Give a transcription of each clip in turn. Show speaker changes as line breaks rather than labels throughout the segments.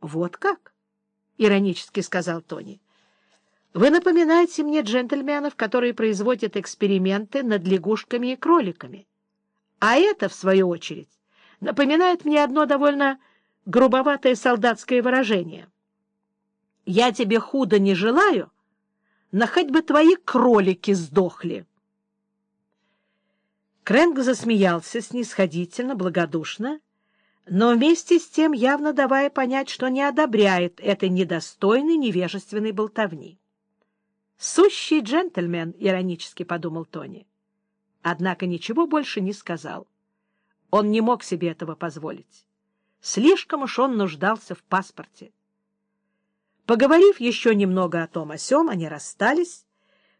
— Вот как? — иронически сказал Тони. — Вы напоминаете мне джентльменов, которые производят эксперименты над лягушками и кроликами. А это, в свою очередь, напоминает мне одно довольно грубоватое солдатское выражение. «Я тебе худо не желаю, но хоть бы твои кролики сдохли». Крэнк засмеялся снисходительно, благодушно, но вместе с тем явно давая понять, что не одобряет этой недостойной невежественной болтовни. «Сущий джентльмен», — иронически подумал Тони. Однако ничего больше не сказал. Он не мог себе этого позволить. Слишком уж он нуждался в паспорте. Поговорив еще немного о том о сём, они расстались,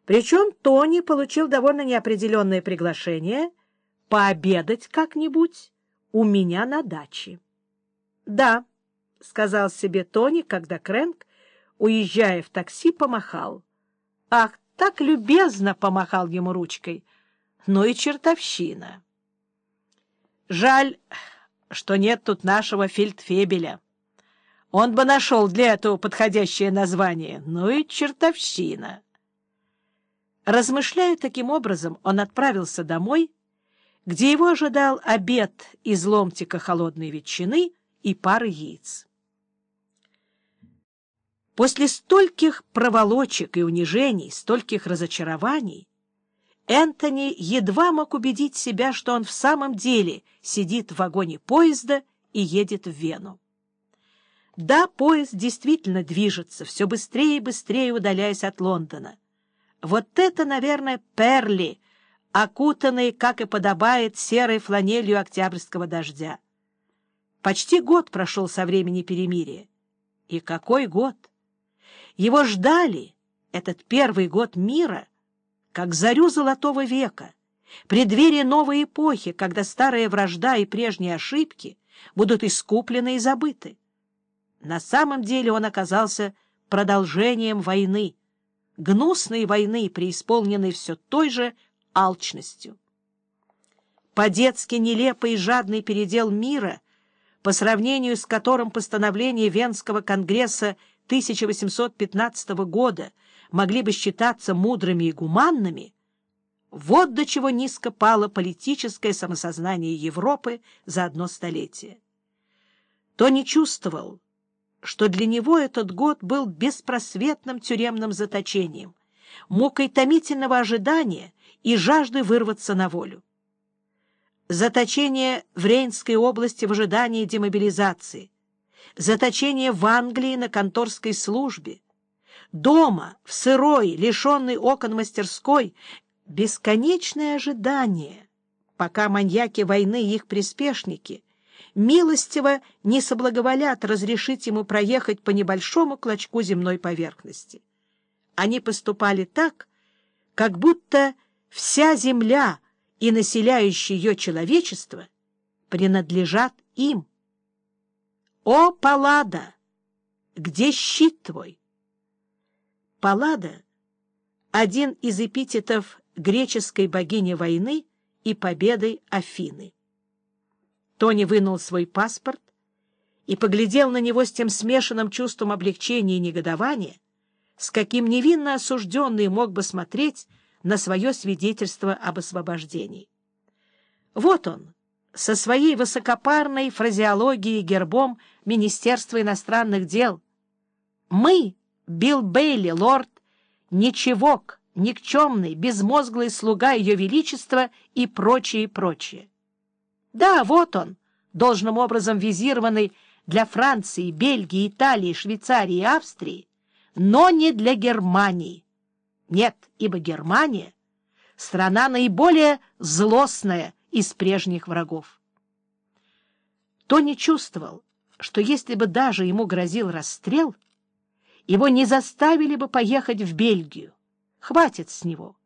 причем Тони получил довольно неопределенное приглашение пообедать как-нибудь у меня на даче. — Да, — сказал себе Тони, когда Крэнк, уезжая в такси, помахал. Ах, так любезно помахал ему ручкой. Ну и чертовщина. Жаль, что нет тут нашего фельдфебеля. Он бы нашел для этого подходящее название. Ну и чертовщина. Размышляя таким образом, он отправился домой, где его ожидал обед из ломтика холодной ветчины и пары яиц. После стольких проволочек и унижений, стольких разочарований, Энтони едва мог убедить себя, что он в самом деле сидит в вагоне поезда и едет в Вену. Да, поезд действительно движется, все быстрее и быстрее удаляясь от Лондона. Вот это, наверное, перли, окутанные, как и подобает, серой фланелью октябрьского дождя. Почти год прошел со времени перемирия. И какой год! Его ждали, этот первый год мира, как зарю золотого века, преддверие новой эпохи, когда старая вражда и прежние ошибки будут искуплены и забыты. На самом деле он оказался продолжением войны, гнусной войны, преисполненной все той же алчностью. По-детски нелепый и жадный передел мира, по сравнению с которым постановление Венского конгресса 1815 года могли бы считаться мудрыми и гуманными, вот до чего низко пало политическое самосознание Европы за одно столетие. То не чувствовал, что для него этот год был беспросветным тюремным заточением, мукой томительного ожидания и жажды вырваться на волю. Заточение в Рейнской области в ожидании демобилизации, заточение в Англии на конторской службе, дома, в сырой, лишенной окон мастерской, бесконечное ожидание, пока маньяки войны и их приспешники милостиво не соблаговолят разрешить ему проехать по небольшому клочку земной поверхности. Они поступали так, как будто вся земля и населяющее ее человечество принадлежат им. «О, Паллада! Где щит твой?» Паллада — один из эпитетов греческой богини войны и победы Афины. Тони вынул свой паспорт и поглядел на него с тем смешанным чувством облегчения и негодования, с каким невинно осужденный мог бы смотреть на свое свидетельство об освобождении. Вот он, со своей высокопарной фразеологией гербом Министерства иностранных дел. Мы, Билл Бейли, лорд, ничегок, никчемный, безмозглый слуга Ее Величества и прочее, прочее. Да, вот он, должным образом визированный для Франции, Бельгии, Италии, Швейцарии и Австрии, но не для Германии. Нет, ибо Германия — страна наиболее злостная из прежних врагов. Тони чувствовал, что если бы даже ему грозил расстрел, его не заставили бы поехать в Бельгию. Хватит с него.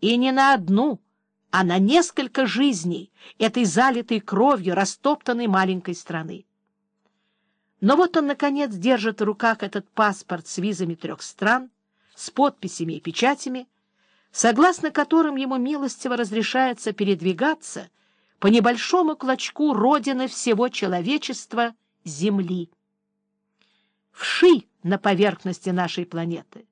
И не на одну, а на несколько жизней этой залитой кровью растоптанной маленькой страны. Но вот он, наконец, держит в руках этот паспорт с визами трех стран, с подписями и печатями, согласно которым ему милостиво разрешается передвигаться по небольшому клочку родины всего человечества — Земли. вши на поверхности нашей планеты.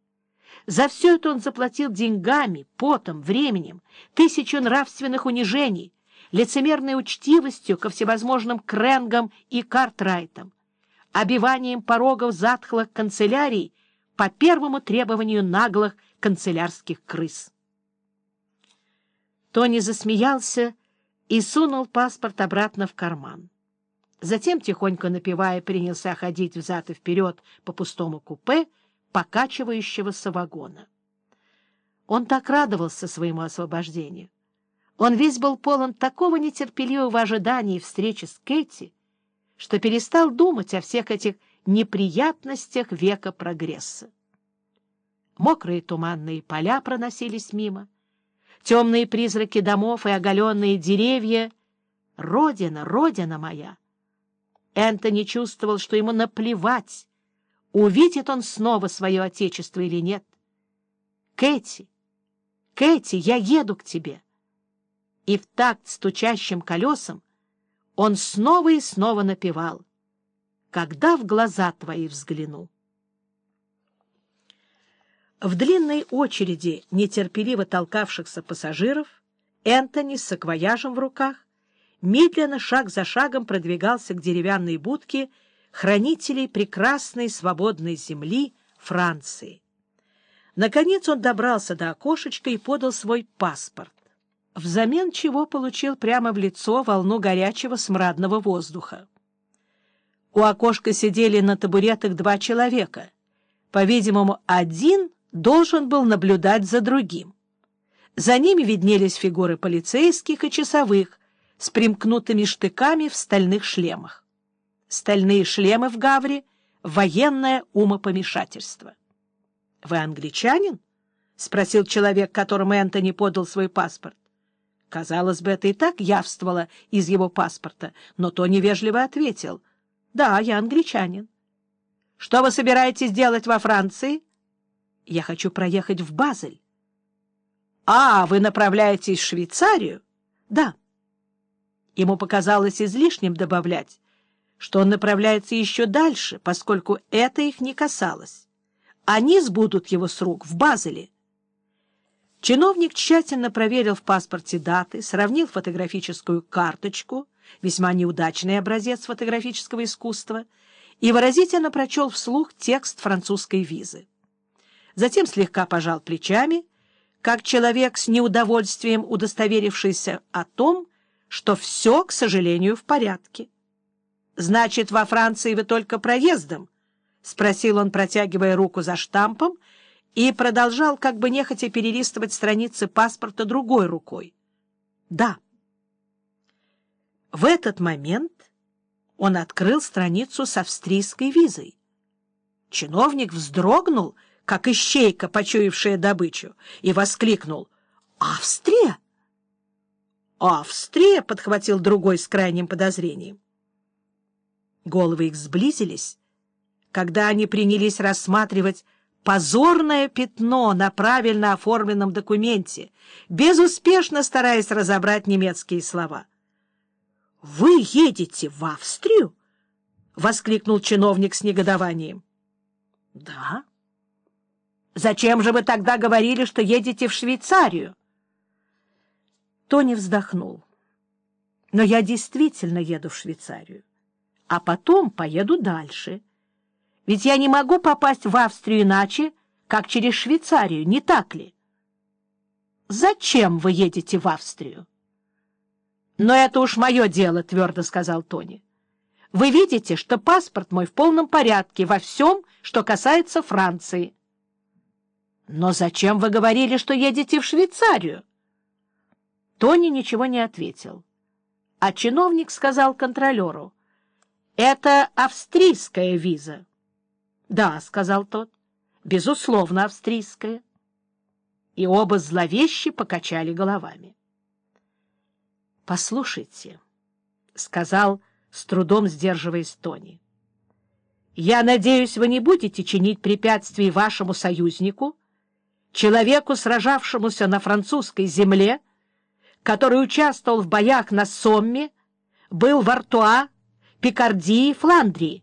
За все это он заплатил деньгами, потом, временем, тысячу нравственных унижений, лицемерной учтивостью ко всевозможным Кренгам и Картрайтам, обиванием порогов затхлых канцелярий по первому требованию наглых канцелярских крыс. Тони засмеялся и сунул паспорт обратно в карман. Затем, тихонько напевая, принялся ходить взад и вперед по пустому купе, покачивающегося вагона. Он так радовался своему освобождению. Он весь был полон такого нетерпеливого ожидания встречи с Кэти, что перестал думать о всех этих неприятностях века прогресса. Мокрые туманные поля проносились мимо, темные призраки домов и оголенные деревья. Родина, родина моя! Энтони чувствовал, что ему наплевать, увидит он снова свое отечество или нет. «Кэти! Кэти, я еду к тебе!» И в такт стучащим колесам он снова и снова напевал «Когда в глаза твои взгляну». В длинной очереди нетерпеливо толкавшихся пассажиров Энтони с саквояжем в руках медленно, шаг за шагом продвигался к деревянной будке хранителей прекрасной свободной земли Франции. Наконец он добрался до окошечка и подал свой паспорт, взамен чего получил прямо в лицо волну горячего смрадного воздуха. У окошка сидели на табуретах два человека. По-видимому, один должен был наблюдать за другим. За ними виднелись фигуры полицейских и часовых с примкнутыми штыками в стальных шлемах стальные шлемы в Гавре, военное умопомешательство. — Вы англичанин? — спросил человек, которому Энтони подал свой паспорт. Казалось бы, это и так явствовало из его паспорта, но то невежливо ответил. — Да, я англичанин. — Что вы собираетесь делать во Франции? — Я хочу проехать в Базель. — А, вы направляетесь в Швейцарию? — Да. Ему показалось излишним добавлять что он направляется еще дальше, поскольку это их не касалось. Они сбудут его с рук в Базеле. Чиновник тщательно проверил в паспорте даты, сравнил фотографическую карточку, весьма неудачный образец фотографического искусства, и выразительно прочел вслух текст французской визы. Затем слегка пожал плечами, как человек с неудовольствием удостоверившийся о том, что все, к сожалению, в порядке. Значит, во Франции вы только проездом? — спросил он, протягивая руку за штампом, и продолжал как бы нехотя перелистывать страницы паспорта другой рукой. — Да. В этот момент он открыл страницу с австрийской визой. Чиновник вздрогнул, как ищейка, почуявшая добычу, и воскликнул «Австрия!» «Австрия!» — подхватил другой с крайним подозрением. Головы их сблизились, когда они принялись рассматривать позорное пятно на правильно оформленном документе, безуспешно стараясь разобрать немецкие слова. — Вы едете в Австрию? — воскликнул чиновник с негодованием. — Да. — Зачем же вы тогда говорили, что едете в Швейцарию? Тони вздохнул. — Но я действительно еду в Швейцарию а потом поеду дальше. Ведь я не могу попасть в Австрию иначе, как через Швейцарию, не так ли? Зачем вы едете в Австрию? Но это уж мое дело, твердо сказал Тони. Вы видите, что паспорт мой в полном порядке во всем, что касается Франции. Но зачем вы говорили, что едете в Швейцарию? Тони ничего не ответил. А чиновник сказал контролеру — это австрийская виза. — Да, — сказал тот, — безусловно, австрийская. И оба зловеще покачали головами. — Послушайте, — сказал, с трудом сдерживаясь Тони, — я надеюсь, вы не будете чинить препятствий вашему союзнику, человеку, сражавшемуся на французской земле, который участвовал в боях на Сомме, был в Артуа, Пикардии, Фландрии.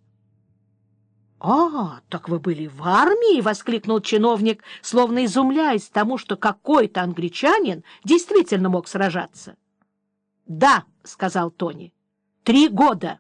— А, так вы были в армии? — воскликнул чиновник, словно изумляясь тому, что какой-то англичанин действительно мог сражаться. — Да, — сказал Тони, — три года.